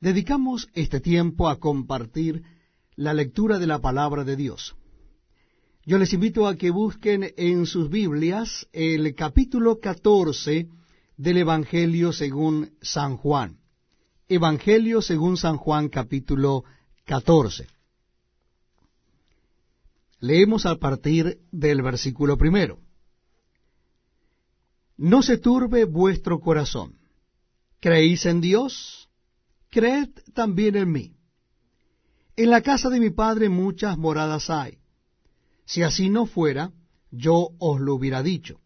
Dedicamos este tiempo a compartir la lectura de la palabra de Dios. Yo les invito a que busquen en sus Biblias el capítulo 14 del Evangelio según San Juan. Evangelio según San Juan capítulo 14. Leemos a partir del versículo primero. No se turbe vuestro corazón. ¿Creéis en Dios? Creed también en mí. En la casa de mi Padre muchas moradas hay. Si así no fuera, yo os lo hubiera dicho.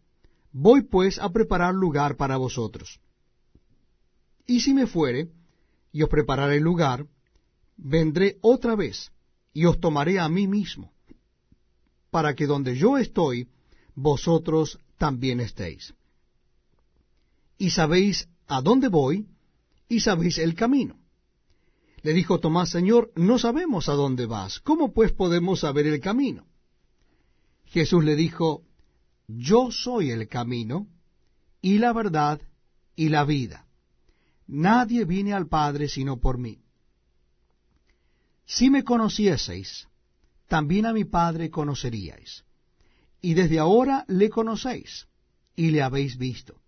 Voy pues a preparar lugar para vosotros. Y si me fuere, y os prepararé lugar, vendré otra vez, y os tomaré a mí mismo, para que donde yo estoy, vosotros también estéis. Y sabéis a dónde voy, y sabéis el camino. Le dijo Tomás, Señor, no sabemos a dónde vas, ¿cómo pues podemos saber el camino? Jesús le dijo, Yo soy el camino, y la verdad, y la vida. Nadie viene al Padre sino por mí. Si me conocieseis, también a mi Padre conoceríais. Y desde ahora le conocéis, y le habéis visto.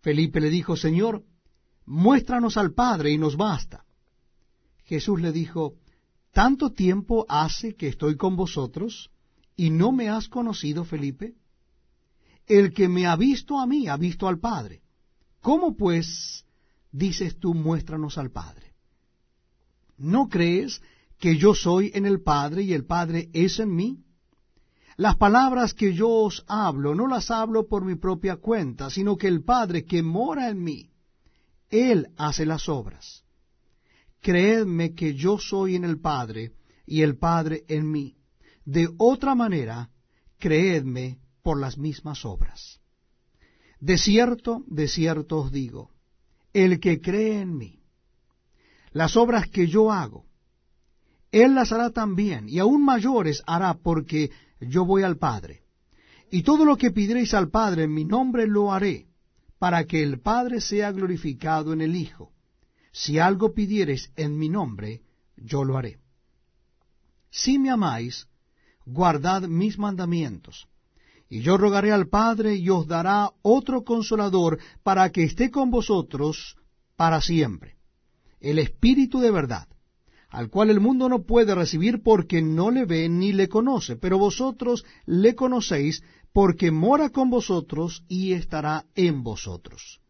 Felipe le dijo, Señor, muéstranos al Padre y nos basta. Jesús le dijo, ¿tanto tiempo hace que estoy con vosotros y no me has conocido, Felipe? El que me ha visto a mí ha visto al Padre. ¿Cómo pues dices tú, muéstranos al Padre? ¿No crees que yo soy en el Padre y el Padre es en mí? Las palabras que yo os hablo no las hablo por mi propia cuenta, sino que el Padre que mora en mí, Él hace las obras. Creedme que yo soy en el Padre y el Padre en mí. De otra manera, creedme por las mismas obras. De cierto, de cierto os digo, el que cree en mí, las obras que yo hago, él las hará también, y aún mayores hará, porque yo voy al Padre. Y todo lo que pidréis al Padre en mi nombre lo haré, para que el Padre sea glorificado en el Hijo. Si algo pidiereis en mi nombre, yo lo haré. Si me amáis, guardad mis mandamientos. Y yo rogaré al Padre y os dará otro consolador para que esté con vosotros para siempre. El Espíritu de verdad al cual el mundo no puede recibir porque no le ve ni le conoce, pero vosotros le conocéis porque mora con vosotros y estará en vosotros.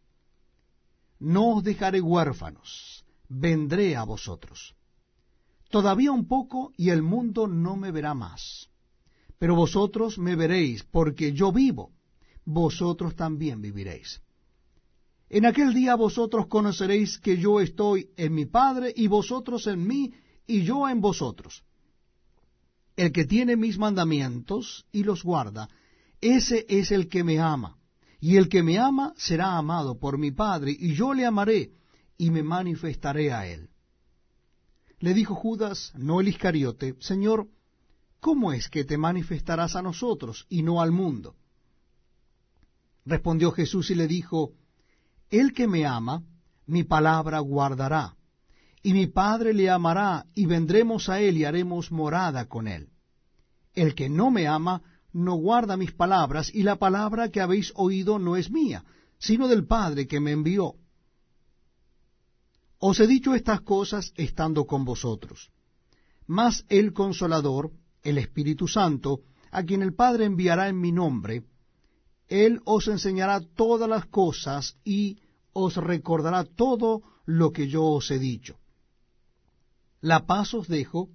No os dejaré huérfanos, vendré a vosotros. Todavía un poco y el mundo no me verá más, pero vosotros me veréis porque yo vivo, vosotros también viviréis. En aquel día vosotros conoceréis que yo estoy en mi Padre y vosotros en mí y yo en vosotros. El que tiene mis mandamientos y los guarda, ese es el que me ama. Y el que me ama será amado por mi Padre, y yo le amaré y me manifestaré a él. Le dijo Judas, no el Iscariote, Señor, ¿cómo es que te manifestarás a nosotros y no al mundo? Respondió Jesús y le dijo, el que me ama, mi palabra guardará, y mi Padre le amará, y vendremos a él y haremos morada con él. El que no me ama, no guarda mis palabras, y la palabra que habéis oído no es mía, sino del Padre que me envió. Os he dicho estas cosas estando con vosotros. Mas el consolador, el Espíritu Santo, a quien el Padre enviará en mi nombre, él os enseñará todas las cosas y os recordará todo lo que yo os he dicho. La paz os dejo,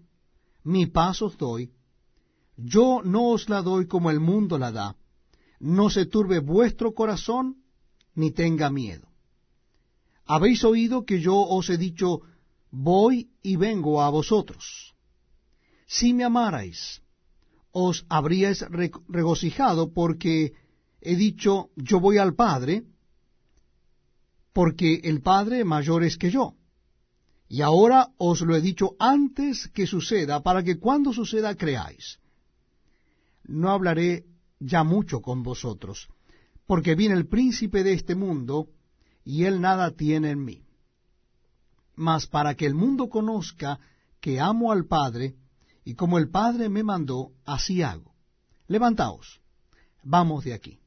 mi paz os doy. Yo no os la doy como el mundo la da. No se turbe vuestro corazón, ni tenga miedo. Habéis oído que yo os he dicho, voy y vengo a vosotros. Si me amarais, os habríais regocijado porque he dicho, yo voy al Padre, porque el Padre mayor es que yo. Y ahora os lo he dicho antes que suceda, para que cuando suceda creáis. No hablaré ya mucho con vosotros, porque viene el príncipe de este mundo, y él nada tiene en mí. mas para que el mundo conozca que amo al Padre, y como el Padre me mandó, así hago. Levantaos, vamos de aquí.